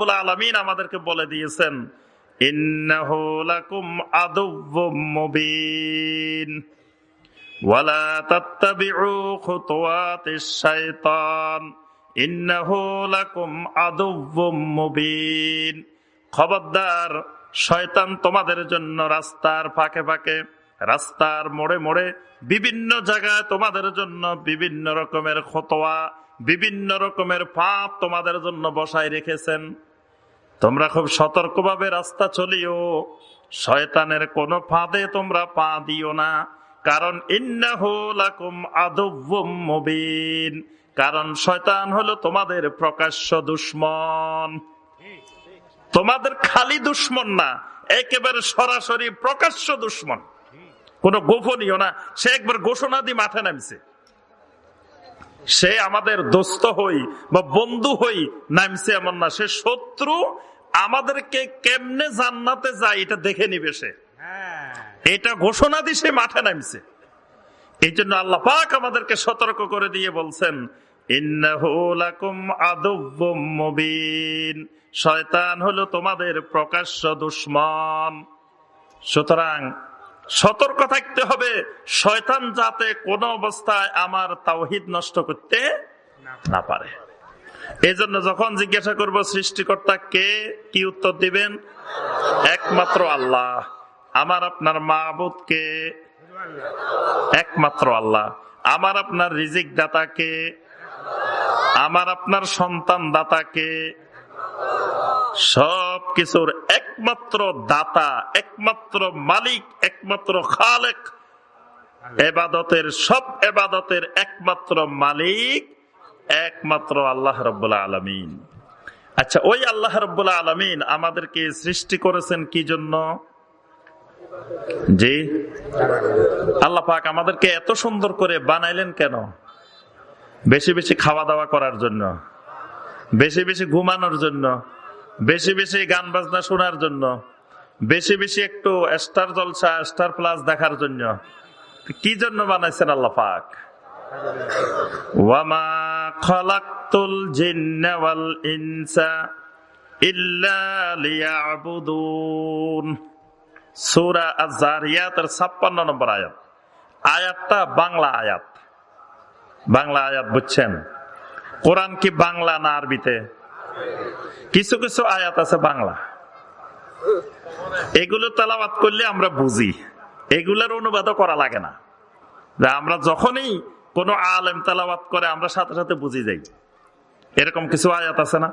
রব্বুল আলমিন আমাদেরকে বলে দিয়েছেন খবরদার, শয়তান তোমাদের জন্য রাস্তার ফাঁকে ফাঁকে, রাস্তার মোড়ে মোড়ে বিভিন্ন জায়গায় তোমাদের জন্য বিভিন্ন রকমের খতোয়া, বিভিন্ন রকমের ফাঁপ তোমাদের জন্য বসায় রেখেছেন। তোমরা খুব সতর্কভাবে রাস্তা চলিও। শয়তানের কোন ফাঁদে তোমরা পা দিও না। কারণ মুবিন। কারণ শয়তান হলো তোমাদের প্রকাশ্য দুশ্মন। তোমাদের খালি দুশ্মন না, একেবারে সরাসরি প্রকাশ্য দুশ্মন। কোন গোপনীয় না, সে একবার ঘোষণা দিয়ে মাঠে নামছে। সে আমাদের দোস্ত হই বা বন্ধু হই নামছে এমন না। সে শত্রু আমাদেরকে কেমনে জান্নাতে যায় এটা দেখে নিবে সে। এটা ঘোষণা দিয়ে সে মাঠে নামছে। এই জন্য আল্লাহ পাক আমাদেরকে সতর্ক করে দিয়ে বলছেন শয়তান হলো তোমাদের প্রকাশ্য দুশ্মন। সুতরাং সতর্ক থাকতে হবে। শয়তান যাতে কোন অবস্থায় আমার তাওহিদ নষ্ট করতে না পারে। এই জন্য যখন জিজ্ঞাসা করব সৃষ্টিকর্তা কে, কি উত্তর দিবেন? একমাত্র আল্লাহ। আমার আপনার মাহবুদ কে? একমাত্র আল্লাহ। আমার আপনার রিজিক দাতাকে আমার আপনার সন্তান দাতাকে সব কিছুর একমাত্র দাতা, একমাত্র মালিক, একমাত্র খালেক। এবাদতের সব এবাদতের একমাত্র মালিক, একমাত্র আল্লাহ রব্বুল্লাহ আলমিন। আচ্ছা ওই আল্লাহ রব্বুল্লাহ আলমিন আমাদেরকে সৃষ্টি করেছেন কি জন্য? জি। আল্লাহ পাক আমাদেরকে এত সুন্দর করে বানাইলেন কেন? বেশি বেশি খাওয়া দাওয়া করার জন্য, বেশি বেশি ঘুমানোর জন্য বেশি বেশি গান বাজনা শোনার জন্য, বেশি বেশি একটু স্টার জলসা স্টার প্লাস দেখার জন্য। কি জন্য বানাইছেন আল্লাহ পাক? ওয়ামা খলাক্তুল জিন্না ওয়াল ইনসা ইল্লা লিয়াবুদুন। সূরা আয-যারিয়াতের 56 নম্বর আয়াত। বাংলা আয়াত। বাংলা আয়াত বুঝছেন? কোরআন কি বাংলা না আরবিতে? কিছু কিছু আয়াত আছে বাংলা। এগুলো তালাবাত করলে আমরা বুঝি। এগুলোর অনুবাদও করা লাগে না। আমরা যখনই কোন আলেম তালাবাত করে, আমরা সাথে সাথে বুঝি যাই। এরকম কিছু আয়াত আছে না?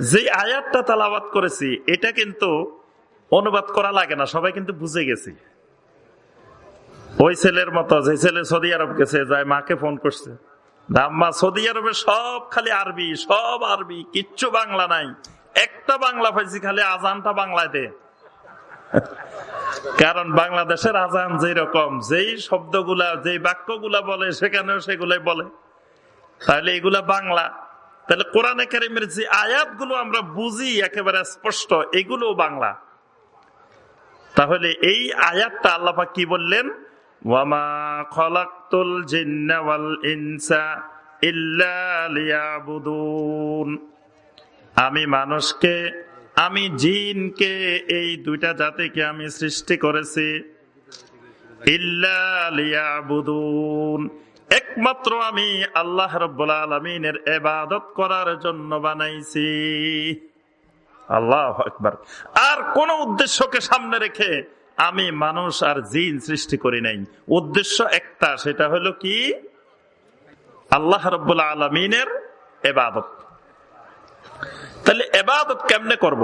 যে আয়াতটা তালাবাত করেছি, এটা কিন্তু অনুবাদ করা লাগে না, সবাই কিন্তু বুঝে গেছি। ওই ছেলের মতো, যে ছেলে সৌদি আরব গেছে, যায় মাকে ফোন করছে। আম্মা সৌদি আরবে সব খালি আরবি, সব আরবি, কিচ্ছু বাংলা নাই। একটা বাংলা পাইছি খালি আজানটা বাংলায় দে। কারণ বাংলাদেশের আজান যেরকম যেই শব্দগুলা, যেই বাক্যগুলা বলে, সেখানেও সেগুলাই বলে। তাহলে এগুলা বাংলা। তাহলে কোরআনে কারিমের যে আয়াতগুলো আমরা বুঝি, একেবারে স্পষ্ট এগুলো বাংলা। তাহলে এই আয়াতটা আল্লাপা কি বললেন? ওয়ামা ইনসা আমি মানুষকে, আমি জিনকে, এই দুইটা জাতিকে আমি সৃষ্টি করেছি। একমাত্র আমি আল্লাহ রব্বুল আলমিনের এবাদত করার জন্য বানাইছি। আল্লাহ একবার আর কোন উদ্দেশ্যকে সামনে রেখে আমি মানুষ আর জিন সৃষ্টি করি নাই। উদ্দেশ্য একটা সেটা হলো কি? আল্লাহ রব্বুল্লা আলমিনের এবাদত। তাহলে এবাদত কেমনে করব।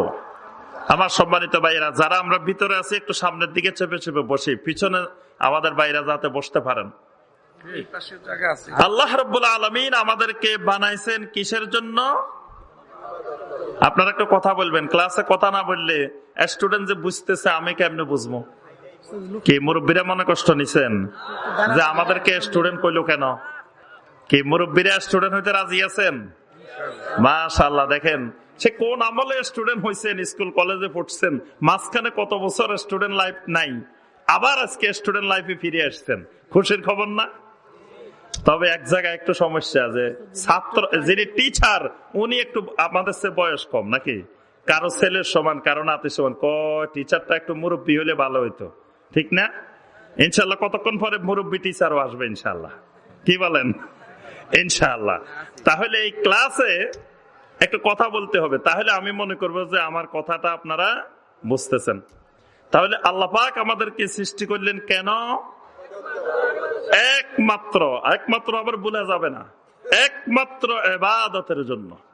আমার সম্মানিত ভাইরা যারা আমরা ভিতরে আছি একটু সামনের দিকে চেপে চেপে বসি। পিছনে আমাদের বাইরা যাতে বসতে পারেন। আল্লাহ রব্বুল্লা আলমিন আমাদেরকে বানাইছেন কিসের জন্য? আপনারা একটু কথা বলবেন। ক্লাসে কথা না বললে স্টুডেন্ট যে বুঝতেছে, আমি কেমনে বুঝব? কি মুরব্বীরা মনে কষ্ট নিছেন? যে আমাদেরকে স্টুডেন্ট কইলো কেন? কি মুরব্বীরা স্টুডেন্ট হইতে রাজি আছেন? মাশাল্লাহ দেখেন, সে কোন আমলে স্টুডেন্ট হয়েছেন স্কুল, কলেজে পড়ছেন, মাঝখানে কত বছর স্টুডেন্ট লাইফ নাই, আবার আজকে স্টুডেন্ট লাইফে ফিরে আসছেন। খুশির খবর না? তবে এক জায়গায় একটু সমস্যা যে ছাত্র যিনি টিচার উনি একটু আমাদের চেয়ে বয়স কম নাকি? কারও ছেলের সমান, কারও নাতির সমান। ক টিচারটা একটু মুরব্বী হলে ভালো হইতো। ঠিক না? ইনশাল্লাহ কতক্ষণ পরে মুরব্বী টিচারও আসবে ইনশাল্লাহ কি বলেন? ইনশাল্লাহ তাহলে এই ক্লাসে একটু কথা বলতে হবে। তাহলে আমি মনে করব যে আমার কথাটা আপনারা বুঝতেছেন। তাহলে আল্লাহ আমাদেরকে সৃষ্টি করলেন কেন? একমাত্র একমাত্র আবার ভুলে যাবে না। একমাত্র এবাদতের জন্য।